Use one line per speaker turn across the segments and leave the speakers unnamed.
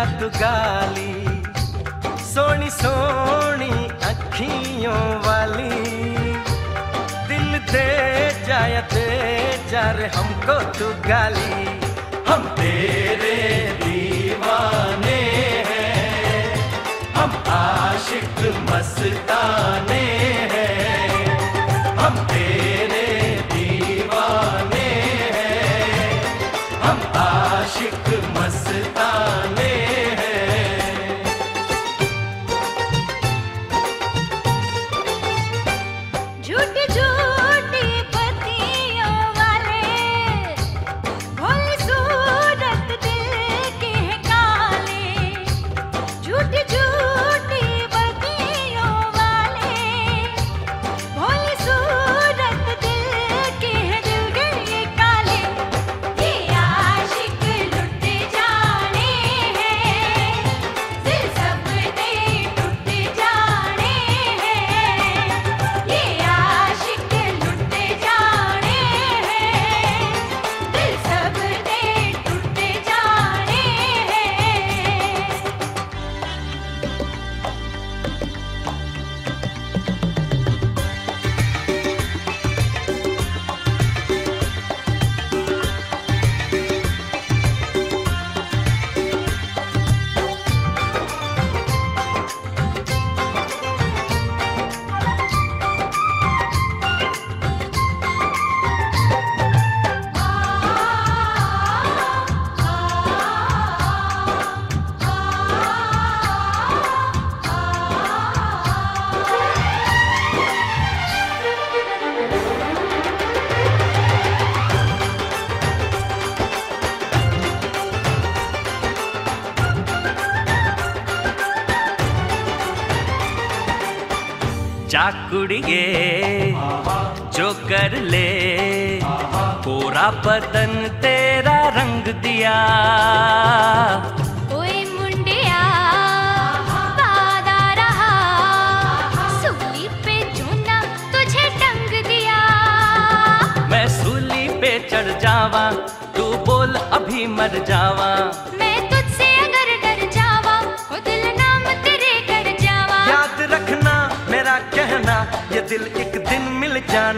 जा तू गाली, सोनी सोनी अखियों वाली। दिल दे जाया, दे जा रे हमको तू गाली। हम तेरे दीवाने हैं, हम आशिक मस्ताने हैं। हम तेरे चाकुड़िए जो कर ले। पूरा बदन तेरा रंग दिया।
ओए मुंडिया वादा रहा सूली पे चूना तुझे टंग दिया।
मैं सूली पे चढ़ जावा तू बोल अभी मर जावा।
मैं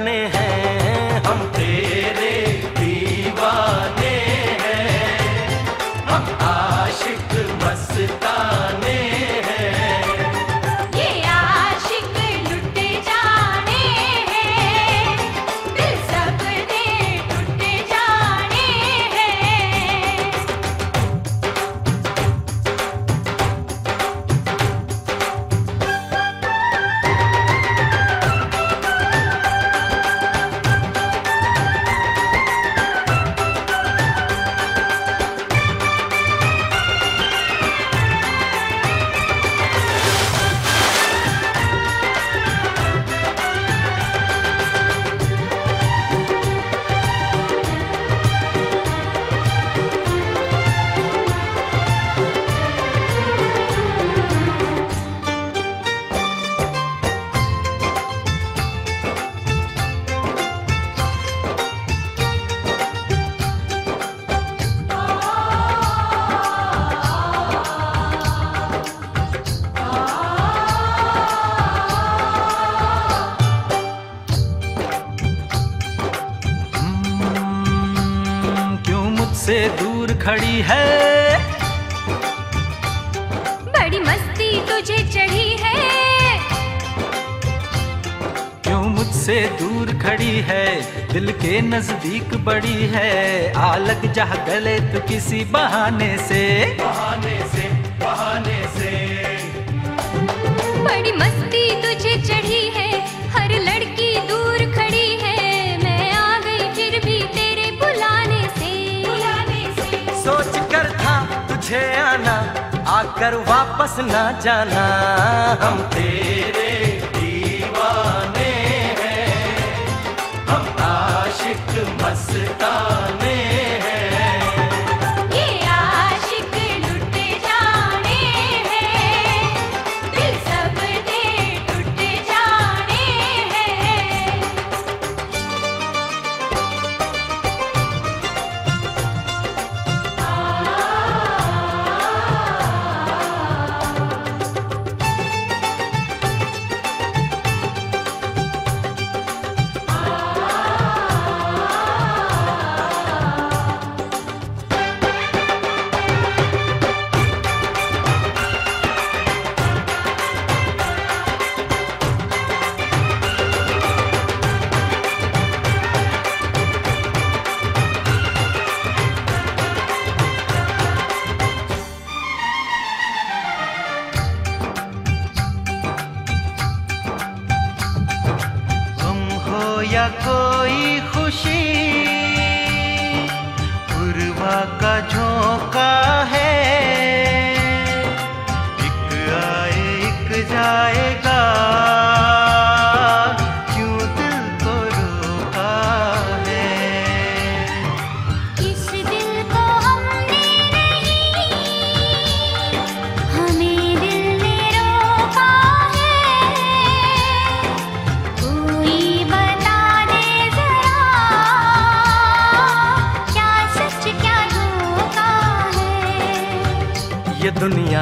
जाने हैं। मुझसे दूर खड़ी है।
बड़ी मस्ती तुझे चढ़ी है।
क्यों मुझसे दूर खड़ी है? दिल के नज़दीक बड़ी है। आ लग जा गले तो किसी बहाने से बहाने से बहाने से।
बड़ी मस्ती तुझे
आना आकर वापस ना जाना। हम तेरे दीवाने हैं हम आशिक मस्ताने пока.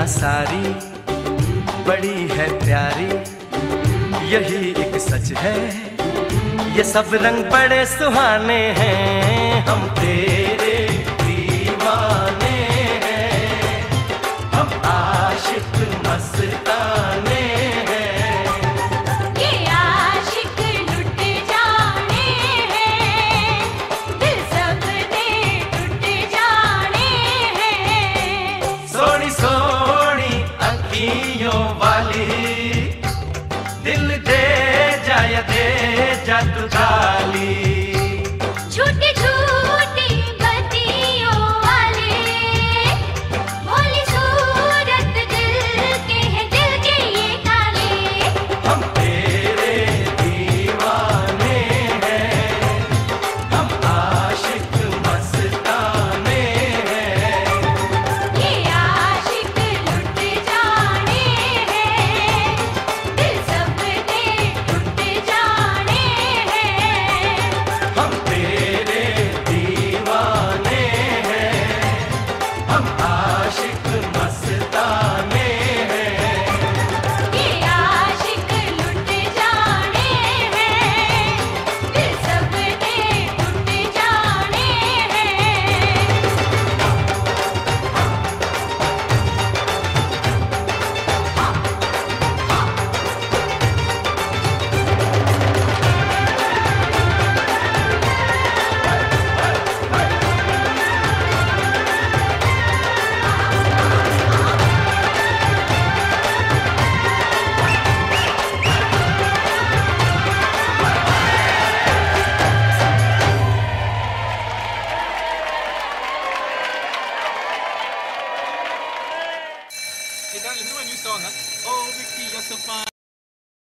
दुनिया सारी, बड़ी है प्यारी, यही एक सच है। ये सब रंग बड़े सुहाने हैं, हम तेरे दीवाने हैं। हम आशिक
मस्त